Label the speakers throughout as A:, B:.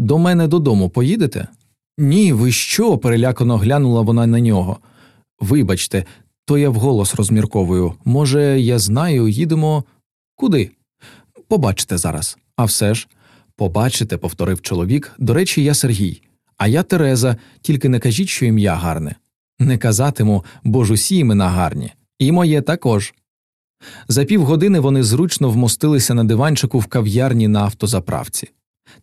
A: до мене додому поїдете? Ні, ви що? перелякано глянула вона на нього. Вибачте, то я вголос розмірковую. Може, я знаю, їдемо куди? Побачите зараз. А все ж, побачите, повторив чоловік. До речі, я Сергій, а я Тереза, тільки не кажіть, що ім'я гарне. Не казатиму, бо ж усі імена гарні, і моє також. За півгодини вони зручно вмостилися на диванчику в кав'ярні на автозаправці.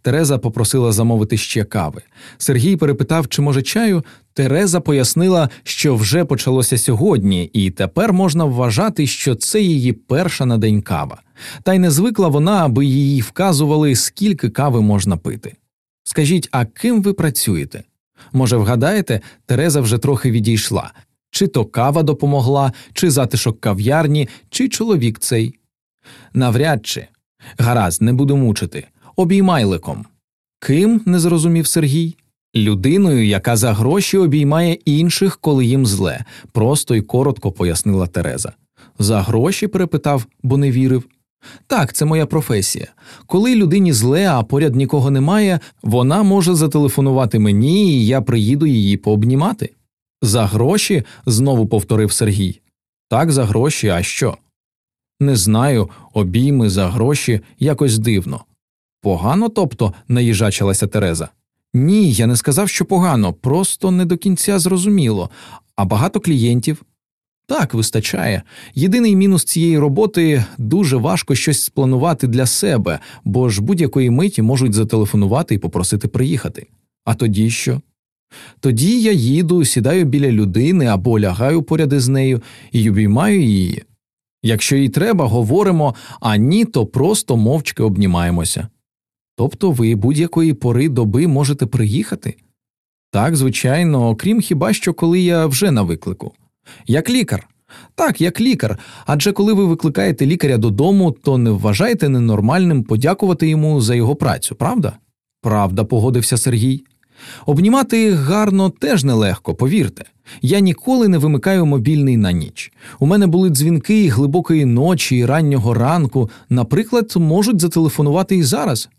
A: Тереза попросила замовити ще кави. Сергій перепитав, чи може чаю. Тереза пояснила, що вже почалося сьогодні, і тепер можна вважати, що це її перша на день кава. Та й не звикла вона, аби їй вказували, скільки кави можна пити. Скажіть, а ким ви працюєте? Може, вгадаєте, Тереза вже трохи відійшла чи то кава допомогла, чи затишок кав'ярні, чи чоловік цей. Навряд чи. Гаразд, не буду мучити. Обіймайликом. Ким? не зрозумів Сергій. Людиною, яка за гроші обіймає інших, коли їм зле, просто й коротко пояснила Тереза. За гроші? перепитав, бо не вірив. Так, це моя професія. Коли людині зле, а поряд нікого немає, вона може зателефонувати мені, і я приїду її пообнімати. За гроші? знову повторив Сергій. Так, за гроші, а що? Не знаю, обійми за гроші якось дивно. Погано, тобто, наїжачилася Тереза. Ні, я не сказав, що погано, просто не до кінця зрозуміло, а багато клієнтів. Так, вистачає. Єдиний мінус цієї роботи дуже важко щось спланувати для себе, бо ж будь-якої миті можуть зателефонувати і попросити приїхати. А тоді що? Тоді я їду, сідаю біля людини або лягаю поряд із нею і обіймаю її. Якщо їй треба, говоримо, а ні, то просто мовчки обнімаємося. Тобто ви будь-якої пори доби можете приїхати? Так, звичайно, окрім хіба що коли я вже на виклику. Як лікар. Так, як лікар. Адже коли ви викликаєте лікаря додому, то не вважаєте ненормальним подякувати йому за його працю, правда? Правда, погодився Сергій. Обнімати гарно теж нелегко, повірте. Я ніколи не вимикаю мобільний на ніч. У мене були дзвінки глибокої ночі, і раннього ранку, наприклад, можуть зателефонувати і зараз.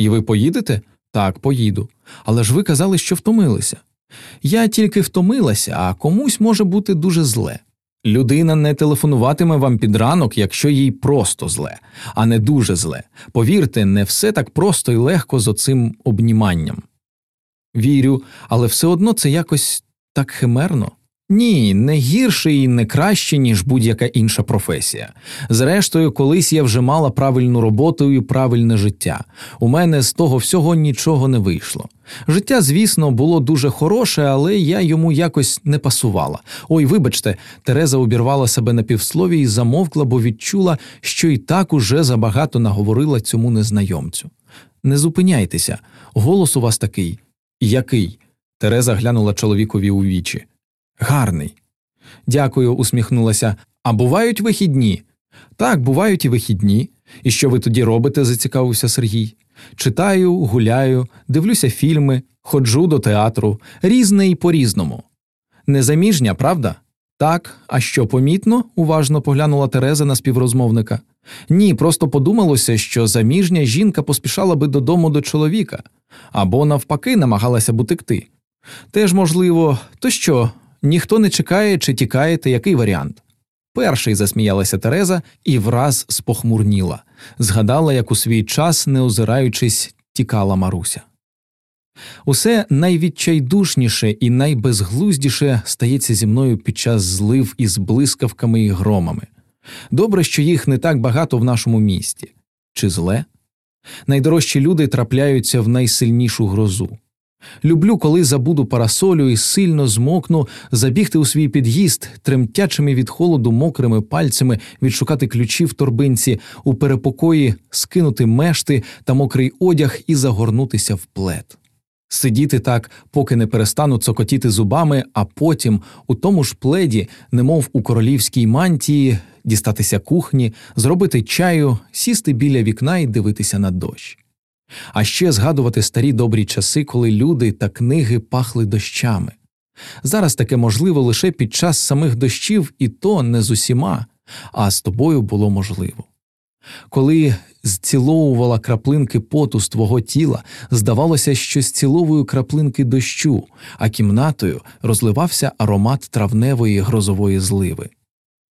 A: І ви поїдете? Так, поїду. Але ж ви казали, що втомилися. Я тільки втомилася, а комусь може бути дуже зле. Людина не телефонуватиме вам під ранок, якщо їй просто зле, а не дуже зле. Повірте, не все так просто і легко з оцим обніманням. Вірю, але все одно це якось так химерно. Ні, не гірше і не краще, ніж будь-яка інша професія. Зрештою, колись я вже мала правильну роботу і правильне життя. У мене з того всього нічого не вийшло. Життя, звісно, було дуже хороше, але я йому якось не пасувала. Ой, вибачте, Тереза обірвала себе на півслові і замовкла, бо відчула, що і так уже забагато наговорила цьому незнайомцю. Не зупиняйтеся, голос у вас такий. Який? Тереза глянула чоловікові у вічі. Гарний. Дякую, усміхнулася. А бувають вихідні? Так, бувають і вихідні. І що ви тоді робите? зацікавився Сергій. Читаю, гуляю, дивлюся фільми, ходжу до театру, різне і по різному. Незаміжня, правда? Так, а що помітно? уважно поглянула Тереза на співрозмовника. Ні, просто подумалося, що заміжня жінка поспішала би додому до чоловіка, або навпаки намагалася б утекти. Теж можливо, то що, ніхто не чекає чи тікаєте, який варіант? Перший засміялася Тереза і враз спохмурніла, згадала, як у свій час, не озираючись, тікала Маруся. Усе найвідчайдушніше і найбезглуздіше стається зі мною під час злив із блискавками і громами. Добре, що їх не так багато в нашому місті, чи зле? Найдорожчі люди трапляються в найсильнішу грозу. Люблю, коли забуду парасолю і сильно змокну, забігти у свій під'їзд, тремтячими від холоду мокрими пальцями відшукати ключі в торбинці, у перепокої, скинути мешти та мокрий одяг і загорнутися в плед. Сидіти так, поки не перестану цокотіти зубами, а потім, у тому ж пледі, немов у королівській мантії, дістатися кухні, зробити чаю, сісти біля вікна і дивитися на дощ. А ще згадувати старі добрі часи, коли люди та книги пахли дощами. Зараз таке можливо лише під час самих дощів, і то не з усіма, а з тобою було можливо. Коли зціловувала краплинки поту з твого тіла, здавалося, що зціловую краплинки дощу, а кімнатою розливався аромат травневої грозової зливи.